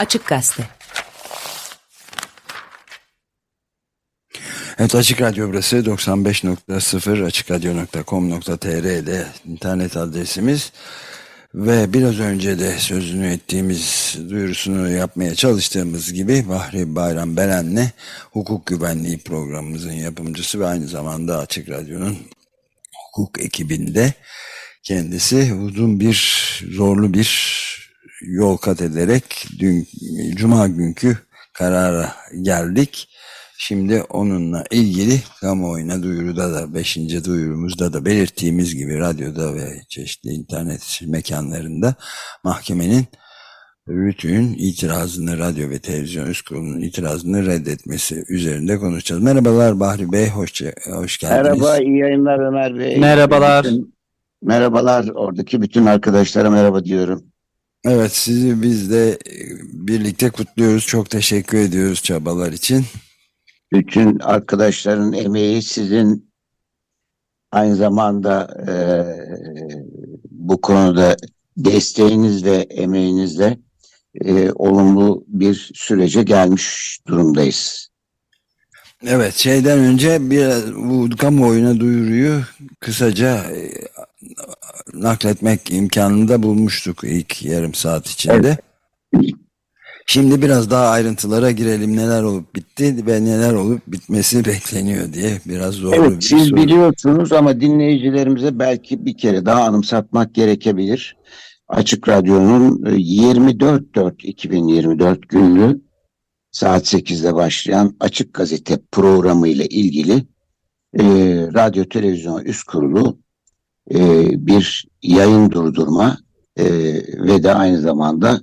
Açık Gazete. Evet Açık Radyo burası. 95.0 açıkradyo.com.tr'de internet adresimiz. Ve biraz önce de sözünü ettiğimiz duyurusunu yapmaya çalıştığımız gibi Bahri Bayram Beren'le hukuk güvenliği programımızın yapımcısı ve aynı zamanda Açık Radyo'nun hukuk ekibinde kendisi uzun bir zorlu bir yol kat ederek dün cuma günkü karara geldik. Şimdi onunla ilgili kamuoyuna duyuruda da 5. duyurumuzda da belirttiğimiz gibi radyoda ve çeşitli internet mekanlarında mahkemenin Rütü'nün itirazını, radyo ve televizyon üst kurulunun itirazını reddetmesi üzerinde konuşacağız. Merhabalar Bahri Bey, hoş, hoş geldiniz. Merhaba, iyi yayınlar Ömer Bey. Merhabalar. Bütün, merhabalar, oradaki bütün arkadaşlara merhaba diyorum. Evet, sizi biz de birlikte kutluyoruz. Çok teşekkür ediyoruz çabalar için. Bütün arkadaşların emeği sizin aynı zamanda e, bu konuda desteğinizle, emeğinizle e, olumlu bir sürece gelmiş durumdayız. Evet şeyden önce biraz bu kamuoyuna duyuruyu kısaca e, nakletmek imkanında bulmuştuk ilk yarım saat içinde. Evet. Şimdi biraz daha ayrıntılara girelim neler olup bitti ve neler olup bitmesi bekleniyor diye biraz zor evet, bir siz soru. biliyorsunuz ama dinleyicilerimize belki bir kere daha anımsatmak gerekebilir. Açık Radyo'nun 24-4-2024 günlü saat 8'de başlayan Açık Gazete programı ile ilgili e, radyo televizyon üst kurulu e, bir yayın durdurma e, ve de aynı zamanda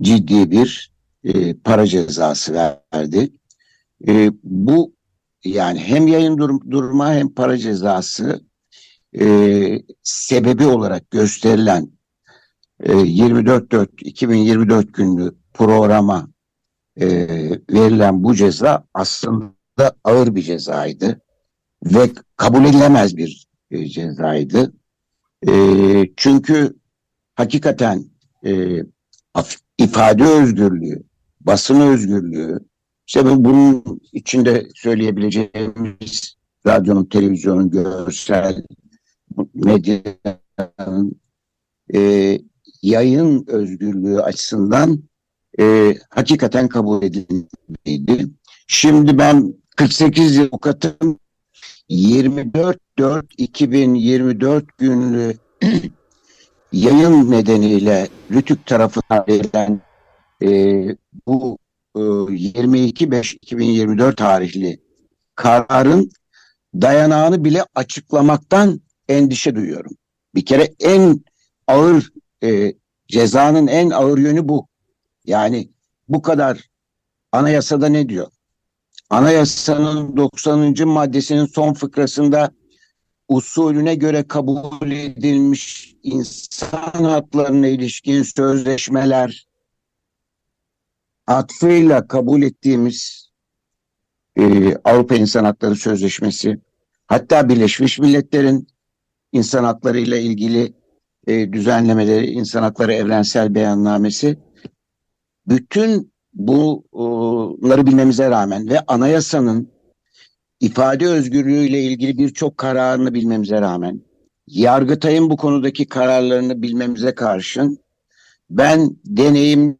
ciddi bir e, para cezası verdi. E, bu yani hem yayın dur durma hem para cezası e, sebebi olarak gösterilen e, 24-4-2024 günlü programa e, verilen bu ceza aslında ağır bir cezaydı ve kabul edilemez bir e, cezaydı. E, çünkü hakikaten e, ifade özgürlüğü, basın özgürlüğü, işte bunun içinde söyleyebileceğimiz radyonun, televizyonun, görsel, medyanın e, yayın özgürlüğü açısından e, hakikaten kabul edilmedi. Şimdi ben 48 yıl avukatım 24-4-2024 günlü yayın nedeniyle Rütük tarafından verilen e, bu e, 22-5-2024 tarihli kararın dayanağını bile açıklamaktan endişe duyuyorum. Bir kere en ağır e, cezanın en ağır yönü bu. Yani bu kadar anayasada ne diyor? Anayasanın 90. maddesinin son fıkrasında usulüne göre kabul edilmiş insan haklarına ilişkin sözleşmeler atfıyla kabul ettiğimiz e, Avrupa İnsan Hakları Sözleşmesi hatta Birleşmiş Milletler'in insan hakları ile ilgili e, düzenlemeleri, insan hakları evrensel beyannamesi bütün bunları bilmemize rağmen ve anayasanın ifade özgürlüğü ile ilgili birçok kararını bilmemize rağmen Yargıtay'ın bu konudaki kararlarını bilmemize karşın ben deneyimli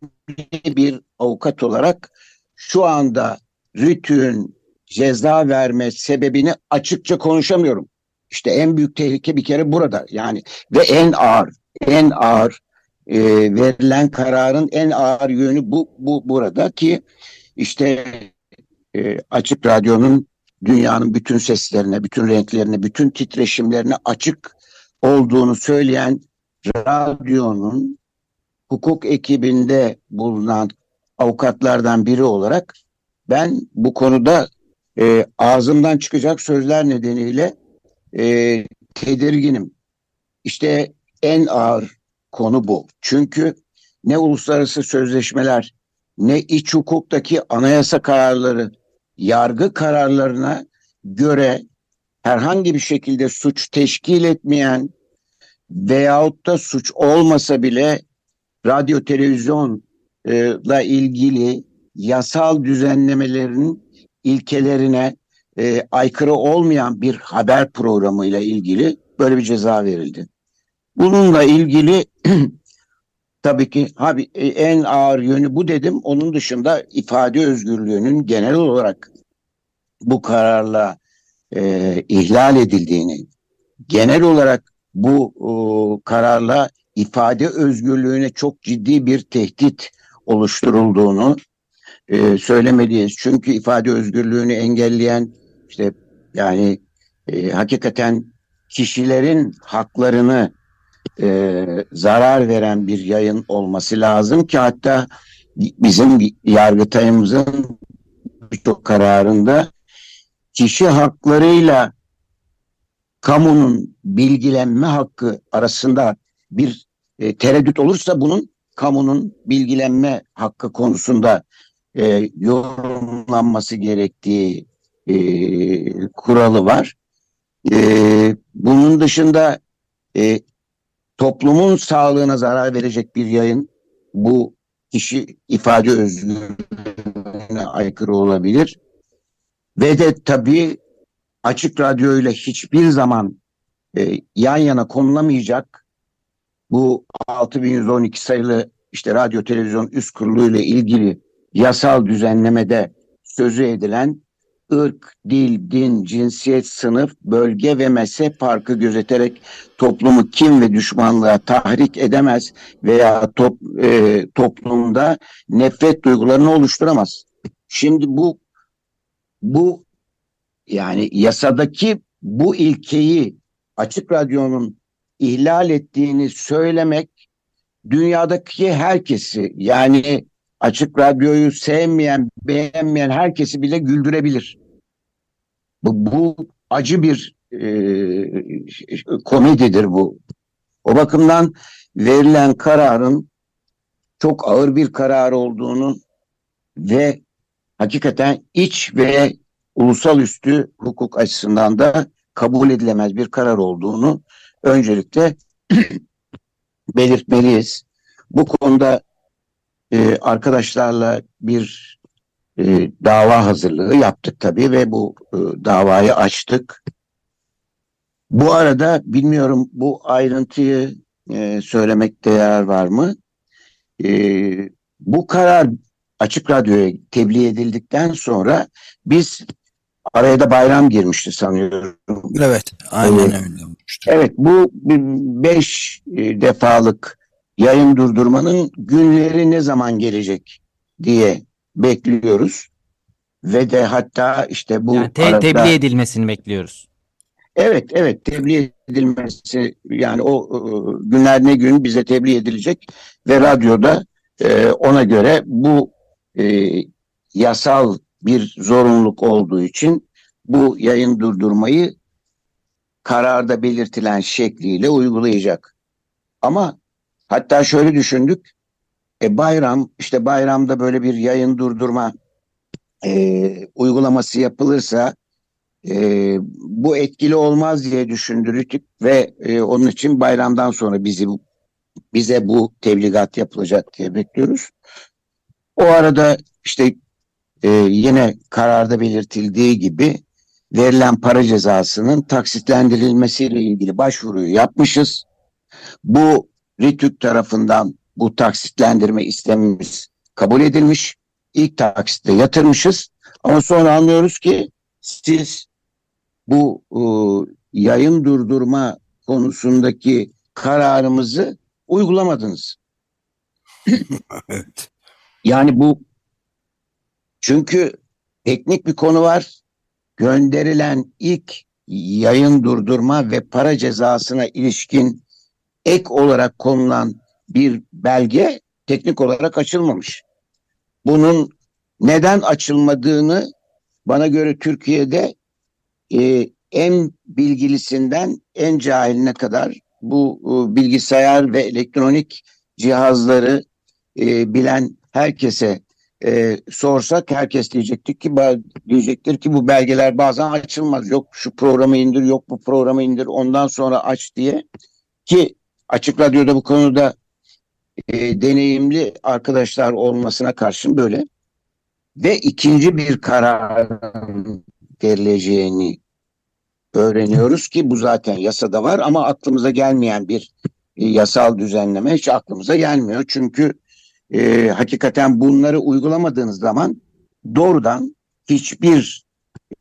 bir avukat olarak şu anda Rütü'nün ceza verme sebebini açıkça konuşamıyorum. İşte en büyük tehlike bir kere burada yani ve en ağır en ağır e, verilen kararın en ağır yönü bu, bu burada ki işte e, açık radyonun dünyanın bütün seslerine, bütün renklerine, bütün titreşimlerine açık olduğunu söyleyen radyonun hukuk ekibinde bulunan avukatlardan biri olarak ben bu konuda e, ağzımdan çıkacak sözler nedeniyle e, tedirginim. İşte en ağır konu bu. Çünkü ne uluslararası sözleşmeler ne iç hukuktaki anayasa kararları yargı kararlarına göre herhangi bir şekilde suç teşkil etmeyen veyahut da suç olmasa bile radyo televizyon ile ilgili yasal düzenlemelerin ilkelerine e, aykırı olmayan bir haber programı ile ilgili böyle bir ceza verildi. Bununla ilgili tabii ki abi e, en ağır yönü bu dedim. Onun dışında ifade özgürlüğünün genel olarak bu kararla e, ihlal edildiğini, genel olarak bu e, kararla ifade özgürlüğüne çok ciddi bir tehdit oluşturulduğunu e, söylemeliyiz. Çünkü ifade özgürlüğünü engelleyen işte yani e, hakikaten kişilerin haklarını e, zarar veren bir yayın olması lazım ki hatta bizim yargıtayımızın birçok kararında kişi haklarıyla kamunun bilgilenme hakkı arasında bir e, tereddüt olursa bunun kamunun bilgilenme hakkı konusunda e, yorumlanması gerektiği e, kuralı var. E, bunun dışında e, toplumun sağlığına zarar verecek bir yayın bu kişi ifade özgürlüğüne aykırı olabilir. Ve de tabii açık radyo ile hiçbir zaman e, yan yana konulamayacak bu 6112 sayılı işte radyo televizyon üst kurulu ile ilgili yasal düzenlemede sözü edilen ırk, dil, din, cinsiyet, sınıf, bölge ve mezhep farkı gözeterek toplumu kim ve düşmanlığa tahrik edemez veya top, e, toplumda nefret duygularını oluşturamaz. Şimdi bu bu yani yasadaki bu ilkeyi açık radyonun ihlal ettiğini söylemek dünyadaki herkesi yani açık radyoyu sevmeyen, beğenmeyen herkesi bile güldürebilir. Bu, bu acı bir e, komedidir bu. O bakımdan verilen kararın çok ağır bir karar olduğunu ve hakikaten iç ve ulusal üstü hukuk açısından da kabul edilemez bir karar olduğunu öncelikle belirtmeliyiz. Bu konuda e, arkadaşlarla bir e, dava hazırlığı yaptık tabii ve bu e, davayı açtık. Bu arada bilmiyorum bu ayrıntıyı e, söylemekte yarar var mı? E, bu karar Açık Radyo'ya tebliğ edildikten sonra biz araya da bayram girmişti sanıyorum. Evet, aynen öyle olmuştu. Evet, bu beş e, defalık yayın durdurmanın günleri ne zaman gelecek diye bekliyoruz. Ve de hatta işte bu yani te arada... tebliğ edilmesini bekliyoruz. Evet, evet tebliğ edilmesi yani o e, günler ne gün bize tebliğ edilecek ve radyoda e, ona göre bu e, yasal bir zorunluluk olduğu için bu yayın durdurmayı kararda belirtilen şekliyle uygulayacak. Ama hatta şöyle düşündük. E bayram işte bayramda böyle bir yayın durdurma e, uygulaması yapılırsa e, bu etkili olmaz diye düşündürüldük ve e, onun için bayramdan sonra bizi bize bu tebligat yapılacak diye bekliyoruz. O arada işte e, yine kararda belirtildiği gibi verilen para cezasının taksitlendirilmesiyle ilgili başvuruyu yapmışız. Bu RİTÜK tarafından bu taksitlendirme istemimiz kabul edilmiş. İlk taksitte yatırmışız ama sonra anlıyoruz ki siz bu e, yayın durdurma konusundaki kararımızı uygulamadınız. evet. Yani bu çünkü teknik bir konu var. Gönderilen ilk yayın durdurma ve para cezasına ilişkin ek olarak konulan bir belge teknik olarak açılmamış. Bunun neden açılmadığını bana göre Türkiye'de e, en bilgilisinden en cahiline kadar bu e, bilgisayar ve elektronik cihazları e, bilen herkese e, sorsak herkes diyecektir ki diyecektir ki bu belgeler bazen açılmaz. Yok şu programı indir, yok bu programı indir, ondan sonra aç diye ki Açık Radyo'da bu konuda e, deneyimli arkadaşlar olmasına karşın böyle ve ikinci bir kararın verileceğini öğreniyoruz ki bu zaten yasada var ama aklımıza gelmeyen bir e, yasal düzenleme hiç aklımıza gelmiyor. Çünkü e, hakikaten bunları uygulamadığınız zaman doğrudan hiçbir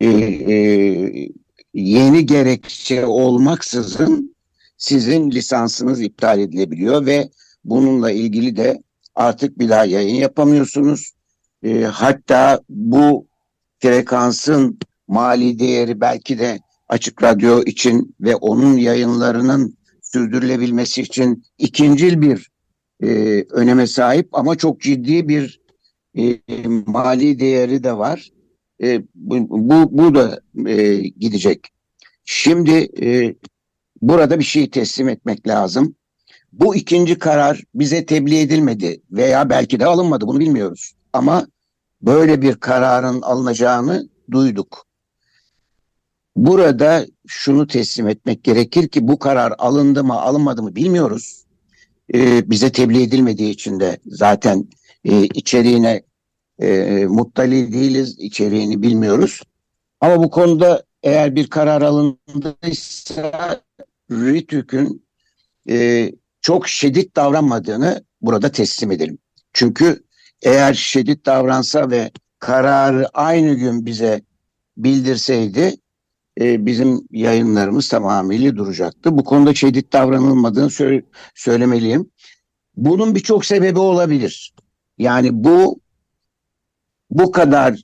e, e, yeni gerekçe olmaksızın sizin lisansınız iptal edilebiliyor ve bununla ilgili de artık bir daha yayın yapamıyorsunuz. E, hatta bu frekansın mali değeri belki de açık radyo için ve onun yayınlarının sürdürülebilmesi için ikincil bir e, öneme sahip ama çok ciddi bir e, mali değeri de var. E, bu, bu, bu da e, gidecek. Şimdi e, burada bir şey teslim etmek lazım. Bu ikinci karar bize tebliğ edilmedi veya belki de alınmadı bunu bilmiyoruz. Ama böyle bir kararın alınacağını duyduk. Burada şunu teslim etmek gerekir ki bu karar alındı mı alınmadı mı bilmiyoruz. Ee, bize tebliğ edilmediği için de zaten e, içeriğine e, muttali değiliz, içeriğini bilmiyoruz. Ama bu konuda eğer bir karar alındıysa RİTÜK'ün e, çok şiddet davranmadığını burada teslim edelim. Çünkü eğer şiddet davransa ve kararı aynı gün bize bildirseydi e, bizim yayınlarımız tamamıyla duracaktı. Bu konuda şiddet davranılmadığını söyle, söylemeliyim. Bunun birçok sebebi olabilir. Yani bu bu kadar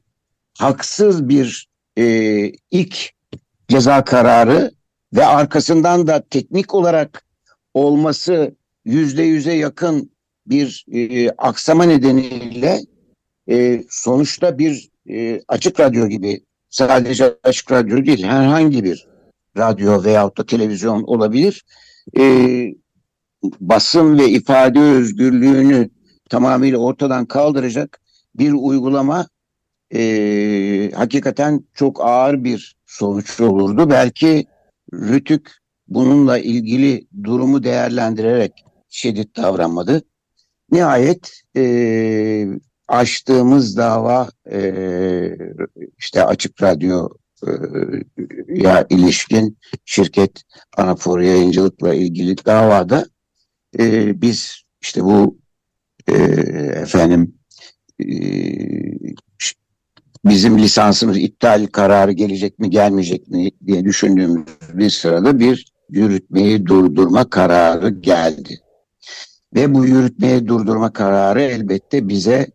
haksız bir e, ilk ceza kararı ve arkasından da teknik olarak olması yüzde yüze yakın bir e, aksama nedeniyle e, sonuçta bir e, açık radyo gibi sadece açık radyo değil herhangi bir radyo veyahut da televizyon olabilir. E, basın ve ifade özgürlüğünü tamamıyla ortadan kaldıracak bir uygulama e, hakikaten çok ağır bir sonuç olurdu. Belki Rütük bununla ilgili durumu değerlendirerek şiddet davranmadı. Nihayet e, açtığımız dava e, işte açık radyo e, ya ilişkin şirket Anafor yayıncılıkla ilgili davada e, biz işte bu e, efendim e, bizim lisansımız iptal kararı gelecek mi gelmeyecek mi diye düşündüğümüz bir sırada bir yürütmeyi durdurma kararı geldi. Ve bu yürütmeyi durdurma kararı elbette bize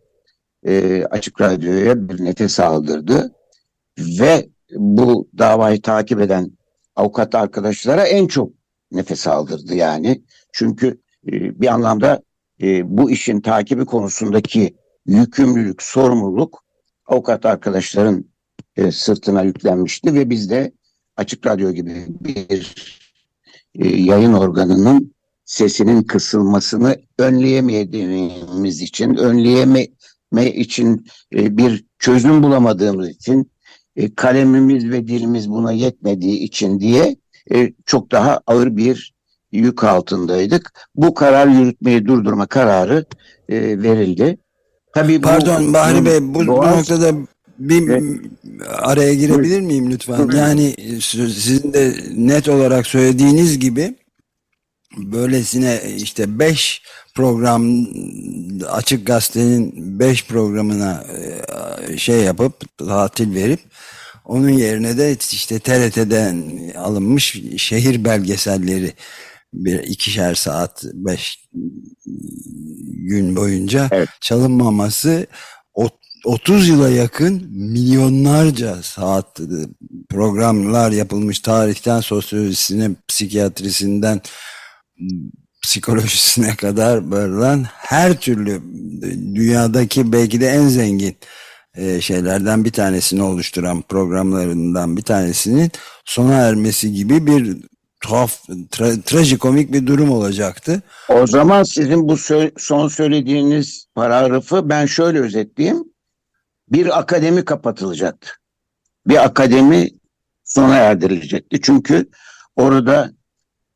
e, Açık Radyo'ya bir nefes aldırdı. Ve bu davayı takip eden avukat arkadaşlara en çok nefes aldırdı yani. Çünkü e, bir anlamda e, bu işin takibi konusundaki yükümlülük, sorumluluk avukat arkadaşların e, sırtına yüklenmişti ve biz de Açık Radyo gibi bir yayın organının sesinin kısılmasını önleyemediğimiz için, önleyeme için e, bir çözüm bulamadığımız için, e, kalemimiz ve dilimiz buna yetmediği için diye e, çok daha ağır bir yük altındaydık. Bu karar yürütmeyi durdurma kararı e, verildi. Tabii Pardon bu, Bahri Bey bu, bu noktada bir evet. Araya girebilir miyim lütfen? Yani sizin de net olarak söylediğiniz gibi böylesine işte beş program açık gazetenin beş programına e, şey yapıp tatil verip onun yerine de işte TRT'den alınmış şehir belgeselleri bir ikişer saat beş gün boyunca evet. çalınmaması 30 yıla yakın milyonlarca saat programlar yapılmış tarihten sosyolojisine, psikiyatrisinden psikolojisine kadar böyle her türlü dünyadaki belki de en zengin e, şeylerden bir tanesini oluşturan programlarından bir tanesinin sona ermesi gibi bir tuhaf, tra trajikomik bir durum olacaktı. O zaman sizin bu sö son söylediğiniz paragrafı ben şöyle özetleyeyim. Bir akademi kapatılacaktı. Bir akademi sona erdirilecekti. Çünkü orada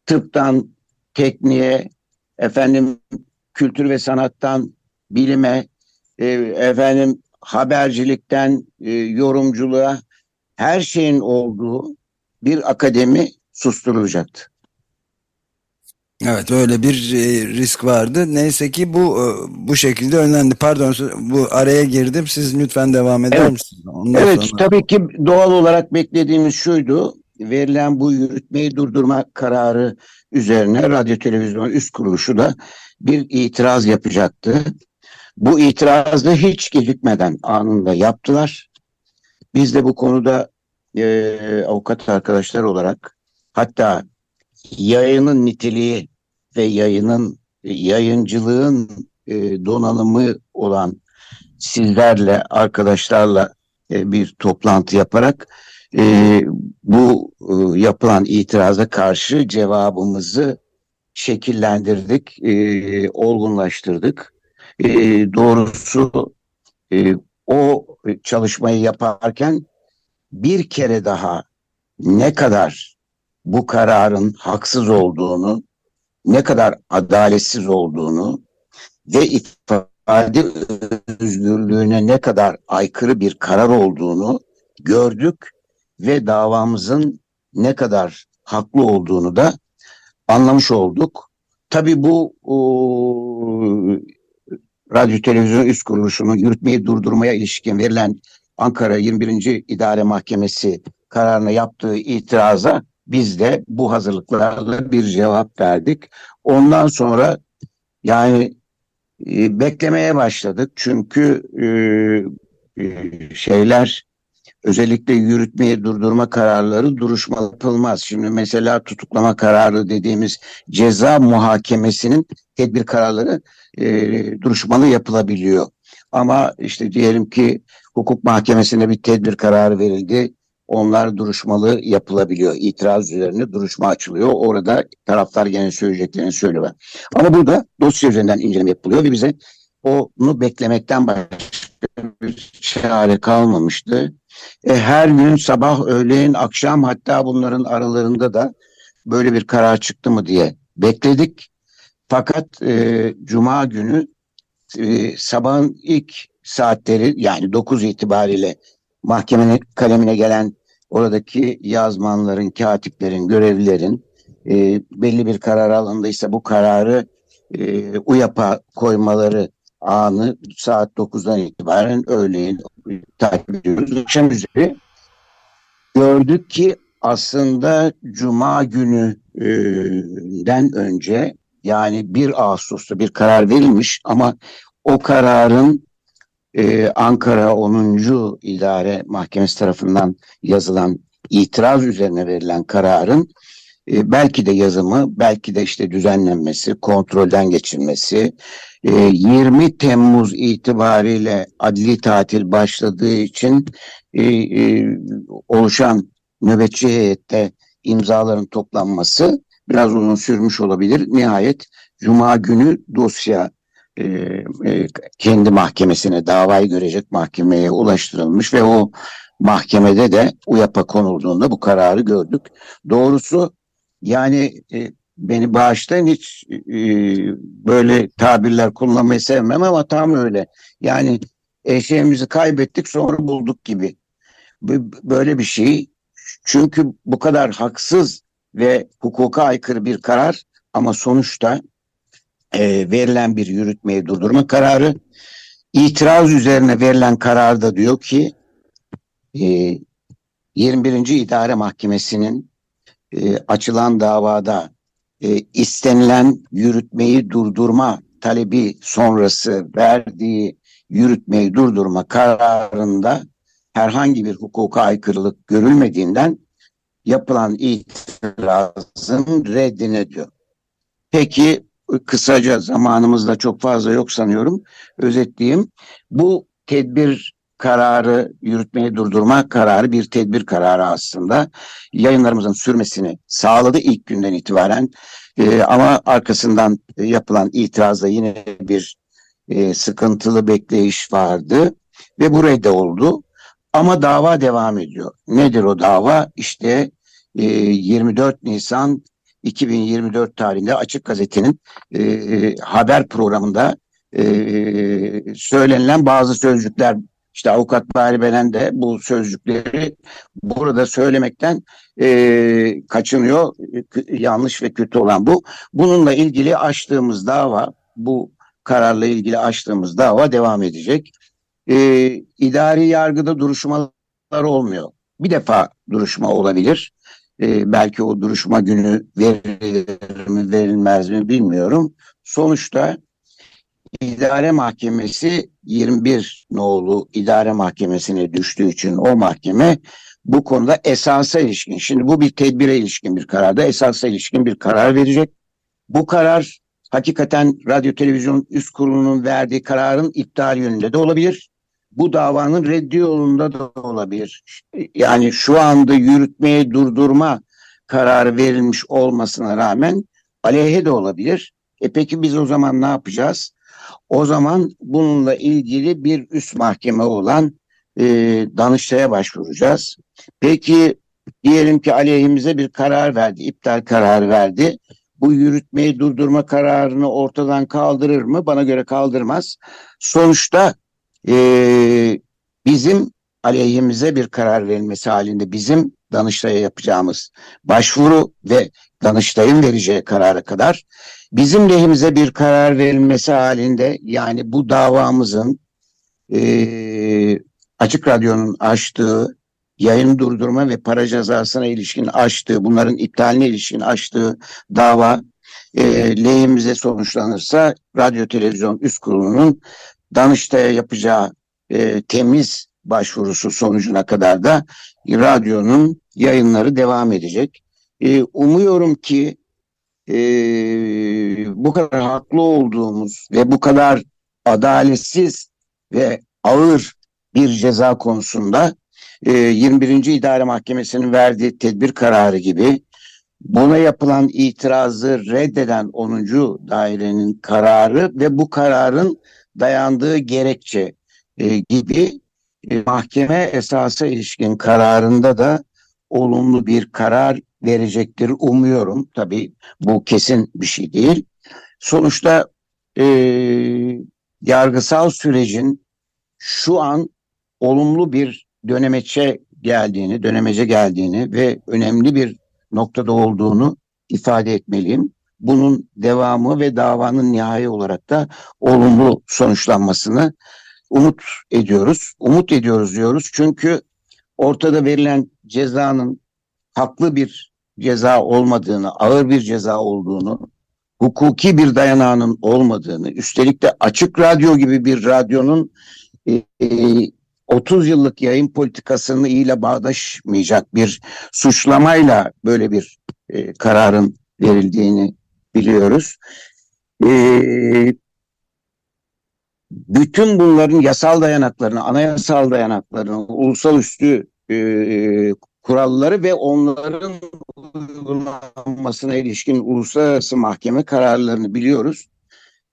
tıptan tekniğe, efendim kültür ve sanattan bilime, e, efendim habercilikten e, yorumculuğa her şeyin olduğu bir akademi susturulacaktı. Evet öyle bir e, risk vardı. Neyse ki bu e, bu şekilde önlendi. Pardon bu araya girdim. Siz lütfen devam eder Evet. misiniz? Ondan Evet sonra- tabii ki doğal olarak beklediğimiz şuydu. Verilen bu yürütmeyi durdurma kararı üzerine radyo televizyon üst kuruluşu da bir itiraz yapacaktı. Bu itirazı hiç gecikmeden anında yaptılar. Biz de bu konuda e, avukat arkadaşlar olarak hatta yayının niteliği ve yayının yayıncılığın e, donanımı olan sizlerle arkadaşlarla e, bir toplantı yaparak e, bu e, yapılan itiraza karşı cevabımızı şekillendirdik, e, olgunlaştırdık. E, doğrusu e, o çalışmayı yaparken bir kere daha ne kadar bu kararın haksız olduğunu, ne kadar adaletsiz olduğunu ve ifade özgürlüğüne ne kadar aykırı bir karar olduğunu gördük ve davamızın ne kadar haklı olduğunu da anlamış olduk. Tabii bu o, radyo televizyon üst kuruluşunu yürütmeyi durdurmaya ilişkin verilen Ankara 21. İdare Mahkemesi kararına yaptığı itiraza biz de bu hazırlıklarla bir cevap verdik. Ondan sonra yani e, beklemeye başladık çünkü e, e, şeyler özellikle yürütmeyi durdurma kararları duruşma yapılmaz. Şimdi mesela tutuklama kararı dediğimiz ceza muhakemesinin tedbir kararları e, duruşmalı yapılabiliyor. Ama işte diyelim ki hukuk mahkemesine bir tedbir kararı verildi. Onlar duruşmalı yapılabiliyor. İtiraz üzerine duruşma açılıyor. Orada taraflar gene söyleyeceklerini söylüyor. Ama burada dosya üzerinden inceleme yapılıyor ve bize onu beklemekten başka bir çare kalmamıştı. E, her gün sabah, öğleyin, akşam hatta bunların aralarında da böyle bir karar çıktı mı diye bekledik. Fakat e, Cuma günü e, sabahın ilk saatleri yani 9 itibariyle mahkemenin kalemine gelen oradaki yazmanların, katiplerin, görevlilerin e, belli bir karar alındıysa bu kararı e, UYAP'a koymaları anı saat 9'dan itibaren öğleyin takip ediyoruz. Akşam üzeri gördük ki aslında Cuma gününden önce yani 1 Ağustos'ta bir karar verilmiş ama o kararın e, Ankara 10. İdare Mahkemesi tarafından yazılan itiraz üzerine verilen kararın e, belki de yazımı, belki de işte düzenlenmesi, kontrolden geçilmesi, e, 20 Temmuz itibariyle adli tatil başladığı için e, e, oluşan nöbetçi heyette imzaların toplanması biraz uzun sürmüş olabilir. Nihayet Cuma günü dosya e, e, kendi mahkemesine davayı görecek mahkemeye ulaştırılmış ve o mahkemede de UYAP'a konulduğunda bu kararı gördük. Doğrusu yani e, beni bağışlayın hiç böyle tabirler kullanmayı sevmem ama tam öyle. Yani eşeğimizi kaybettik sonra bulduk gibi. Böyle bir şey. Çünkü bu kadar haksız ve hukuka aykırı bir karar ama sonuçta e, verilen bir yürütmeyi durdurma kararı. İtiraz üzerine verilen kararda diyor ki e, 21. İdare Mahkemesi'nin e, açılan davada e, istenilen yürütmeyi durdurma talebi sonrası verdiği yürütmeyi durdurma kararında herhangi bir hukuka aykırılık görülmediğinden yapılan itirazın reddine diyor. Peki kısaca zamanımız da çok fazla yok sanıyorum. Özetleyeyim. Bu tedbir kararı, yürütmeyi durdurma kararı bir tedbir kararı aslında. Yayınlarımızın sürmesini sağladı ilk günden itibaren. Ee, ama arkasından yapılan itirazda yine bir e, sıkıntılı bekleyiş vardı ve bu redde oldu. Ama dava devam ediyor. Nedir o dava? İşte e, 24 Nisan 2024 tarihinde Açık Gazete'nin e, haber programında e, söylenilen bazı sözcükler işte avukat Bahri Belen de bu sözcükleri burada söylemekten e, kaçınıyor. Yanlış ve kötü olan bu. Bununla ilgili açtığımız dava, bu kararla ilgili açtığımız dava devam edecek. E, idari yargıda duruşmalar olmuyor. Bir defa duruşma olabilir. E, belki o duruşma günü verilir mi verilmez mi bilmiyorum. Sonuçta İdare Mahkemesi 21 nolu idare mahkemesine düştüğü için o mahkeme bu konuda esasa ilişkin, şimdi bu bir tedbire ilişkin bir kararda esasa ilişkin bir karar verecek. Bu karar hakikaten radyo televizyon üst kurulunun verdiği kararın iptal yönünde de olabilir. Bu davanın reddi yolunda da olabilir. Yani şu anda yürütmeye durdurma kararı verilmiş olmasına rağmen aleyhe de olabilir. E peki biz o zaman ne yapacağız? O zaman bununla ilgili bir üst mahkeme olan e, Danıştay'a başvuracağız. Peki diyelim ki aleyhimize bir karar verdi, iptal kararı verdi. Bu yürütmeyi durdurma kararını ortadan kaldırır mı? Bana göre kaldırmaz. Sonuçta e, bizim aleyhimize bir karar verilmesi halinde bizim Danıştay'a yapacağımız başvuru ve Danıştay'ın vereceği karara kadar bizim lehimize bir karar verilmesi halinde yani bu davamızın e, Açık Radyo'nun açtığı yayın durdurma ve para cezasına ilişkin açtığı bunların iptaline ilişkin açtığı dava e, lehimize sonuçlanırsa radyo televizyon üst kurulunun Danıştay'a yapacağı e, temiz başvurusu sonucuna kadar da radyonun yayınları devam edecek. E, umuyorum ki e, bu kadar haklı olduğumuz ve bu kadar adaletsiz ve ağır bir ceza konusunda e, 21. İdare Mahkemesi'nin verdiği tedbir kararı gibi buna yapılan itirazı reddeden 10. dairenin kararı ve bu kararın dayandığı gerekçe e, gibi e, mahkeme esasa ilişkin kararında da olumlu bir karar verecektir umuyorum. Tabii bu kesin bir şey değil. Sonuçta e, yargısal sürecin şu an olumlu bir dönemeçe geldiğini, dönemece geldiğini ve önemli bir noktada olduğunu ifade etmeliyim. Bunun devamı ve davanın nihai olarak da olumlu sonuçlanmasını umut ediyoruz. Umut ediyoruz diyoruz çünkü ortada verilen cezanın haklı bir ceza olmadığını, ağır bir ceza olduğunu, hukuki bir dayanağının olmadığını, üstelik de açık radyo gibi bir radyonun e, e, 30 yıllık yayın politikasını ile bağdaşmayacak bir suçlamayla böyle bir e, kararın verildiğini biliyoruz. E, bütün bunların yasal dayanaklarını, anayasal dayanaklarını, ulusal üstü e, kuralları ve onların uygulanmasına ilişkin uluslararası mahkeme kararlarını biliyoruz.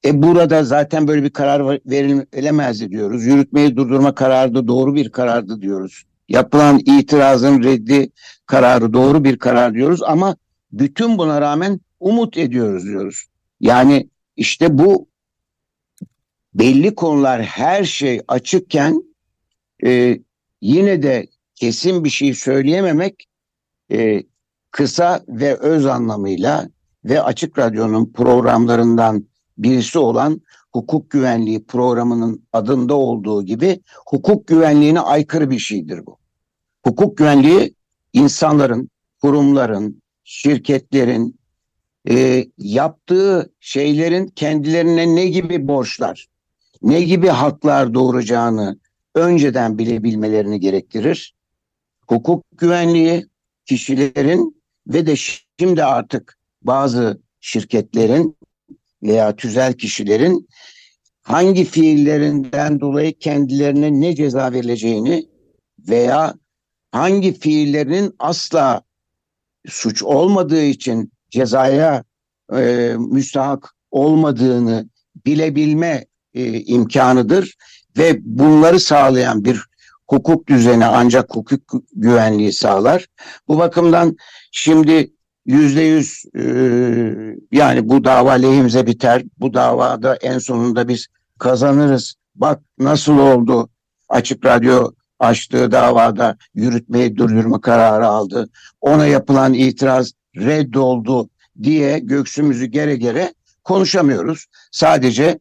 E burada zaten böyle bir karar verilemezdi diyoruz. Yürütmeyi durdurma kararı da doğru bir karardı diyoruz. Yapılan itirazın reddi kararı doğru bir karar diyoruz ama bütün buna rağmen umut ediyoruz diyoruz. Yani işte bu belli konular her şey açıkken e, yine de kesin bir şey söyleyememek e, kısa ve öz anlamıyla ve Açık Radyo'nun programlarından birisi olan hukuk güvenliği programının adında olduğu gibi hukuk güvenliğine aykırı bir şeydir bu. Hukuk güvenliği insanların, kurumların, şirketlerin e, yaptığı şeylerin kendilerine ne gibi borçlar, ne gibi haklar doğuracağını önceden bilebilmelerini gerektirir. Hukuk güvenliği kişilerin ve de şimdi artık bazı şirketlerin veya tüzel kişilerin hangi fiillerinden dolayı kendilerine ne ceza verileceğini veya hangi fiillerinin asla suç olmadığı için cezaya e, müstahak olmadığını bilebilme e, imkanıdır ve bunları sağlayan bir hukuk düzeni ancak hukuk güvenliği sağlar. Bu bakımdan şimdi yüzde yüz e, yani bu dava lehimize biter. Bu davada en sonunda biz kazanırız. Bak nasıl oldu? Açık Radyo açtığı davada yürütmeyi durdurma kararı aldı. Ona yapılan itiraz reddoldu diye göksümüzü gere gere konuşamıyoruz. Sadece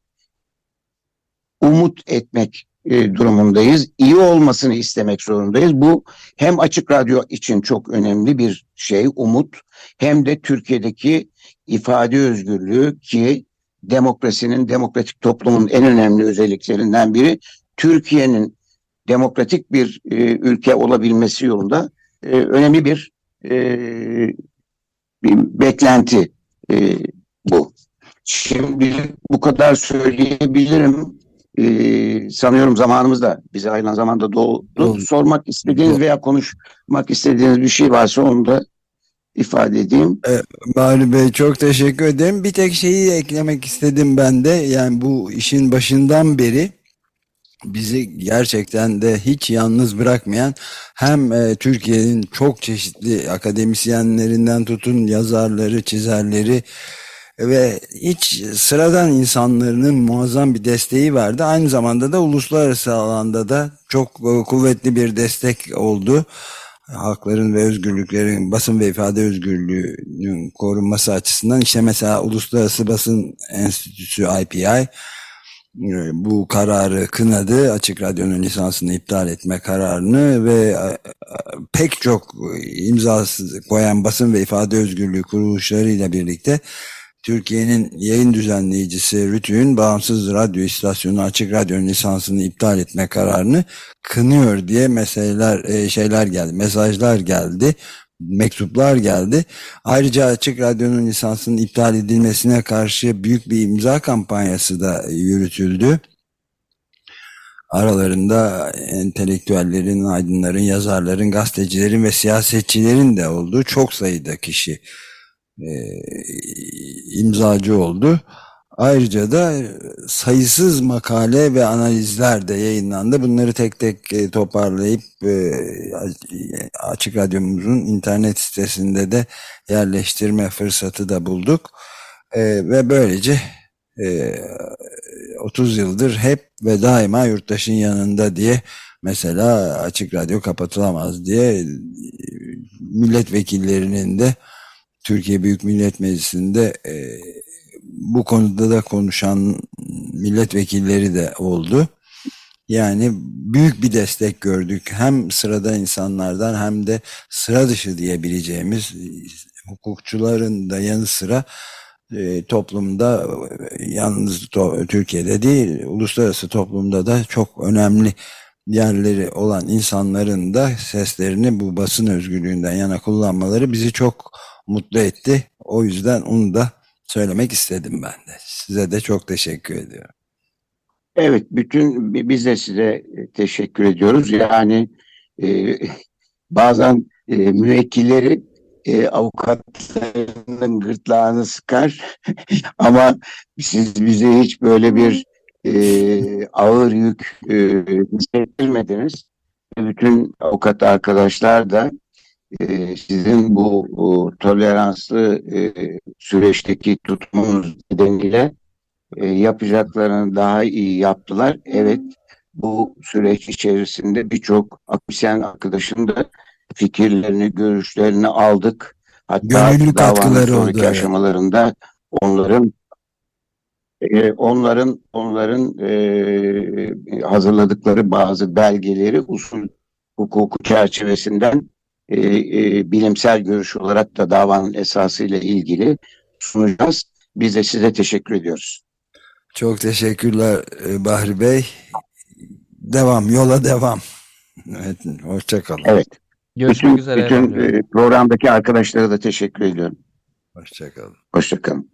umut etmek e, durumundayız. İyi olmasını istemek zorundayız. Bu hem Açık Radyo için çok önemli bir şey, umut, hem de Türkiye'deki ifade özgürlüğü ki demokrasinin, demokratik toplumun en önemli özelliklerinden biri Türkiye'nin demokratik bir e, ülke olabilmesi yolunda e, önemli bir, e, bir beklenti e, bu. Şimdi bu kadar söyleyebilirim. Ee, sanıyorum zamanımız da bize ayrılan zamanda doldu. Doldu. Sormak istediğiniz Doldu. veya konuşmak istediğiniz bir şey varsa onu da ifade edeyim. Bahri Bey çok teşekkür ederim. Bir tek şeyi eklemek istedim ben de. Yani bu işin başından beri bizi gerçekten de hiç yalnız bırakmayan hem e, Türkiye'nin çok çeşitli akademisyenlerinden tutun yazarları, çizerleri ve hiç sıradan insanların muazzam bir desteği vardı. Aynı zamanda da uluslararası alanda da çok e, kuvvetli bir destek oldu. Hakların ve özgürlüklerin, basın ve ifade özgürlüğünün korunması açısından işte mesela Uluslararası Basın Enstitüsü IPI bu kararı kınadı. Açık Radyo'nun lisansını iptal etme kararını ve e, pek çok imzası koyan basın ve ifade özgürlüğü kuruluşlarıyla birlikte Türkiye'nin yayın düzenleyicisi RTÜK'ün bağımsız radyo istasyonu Açık Radyo'nun lisansını iptal etme kararını kınıyor diye meseleler e, şeyler geldi, mesajlar geldi, mektuplar geldi. Ayrıca Açık Radyo'nun lisansının iptal edilmesine karşı büyük bir imza kampanyası da yürütüldü. Aralarında entelektüellerin, aydınların, yazarların, gazetecilerin ve siyasetçilerin de olduğu çok sayıda kişi e, imzacı oldu. Ayrıca da sayısız makale ve analizler de yayınlandı. Bunları tek tek e, toparlayıp e, Açık Radyomuzun internet sitesinde de yerleştirme fırsatı da bulduk. E, ve böylece e, 30 yıldır hep ve daima yurttaşın yanında diye mesela Açık Radyo kapatılamaz diye e, milletvekillerinin de Türkiye Büyük Millet Meclisi'nde e, bu konuda da konuşan milletvekilleri de oldu. Yani büyük bir destek gördük. Hem sırada insanlardan hem de sıra dışı diyebileceğimiz hukukçuların da yanı sıra e, toplumda yalnız to, Türkiye'de değil uluslararası toplumda da çok önemli yerleri olan insanların da seslerini bu basın özgürlüğünden yana kullanmaları bizi çok mutlu etti. O yüzden onu da söylemek istedim ben de. Size de çok teşekkür ediyorum. Evet, bütün biz de size teşekkür ediyoruz. Yani e, bazen e, müvekkilleri e, avukatlarının gırtlağını sıkar ama siz bize hiç böyle bir e, ağır yük e, hissettirmediniz. Bütün avukat arkadaşlar da e, sizin bu, toleranslı e, süreçteki tutumunuz nedeniyle e, yapacaklarını daha iyi yaptılar. Evet bu süreç içerisinde birçok akademisyen arkadaşın da fikirlerini, görüşlerini aldık. Hatta Gönüllü katkıları oldu, evet. aşamalarında onların e, onların onların e, hazırladıkları bazı belgeleri usul hukuku çerçevesinden e, e, bilimsel görüş olarak da davanın esası ile ilgili sunacağız. Biz de size teşekkür ediyoruz. Çok teşekkürler e, Bahri Bey. Devam, yola devam. Evet, hoşçakalın. Evet. Görüşmek bütün, üzere. Bütün e, programdaki arkadaşlara da teşekkür ediyorum. Hoşçakalın. Hoşçakalın.